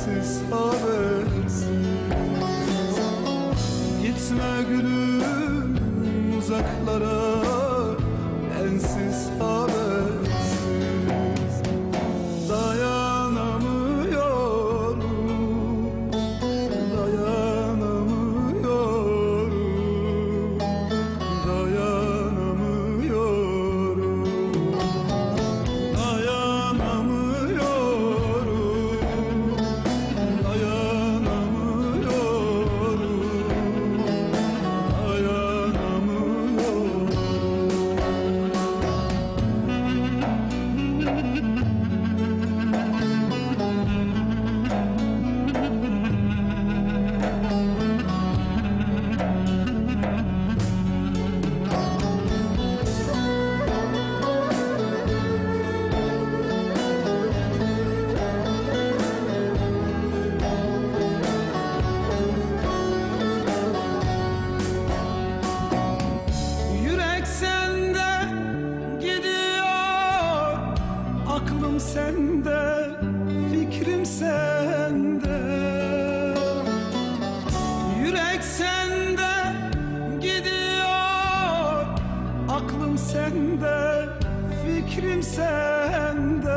ensiz habersiz. Gitme gülüm uzaklara, ensiz habersiz. Sende Fikrim sende. Yürek sende gidiyor Aklım sende Fikrim sende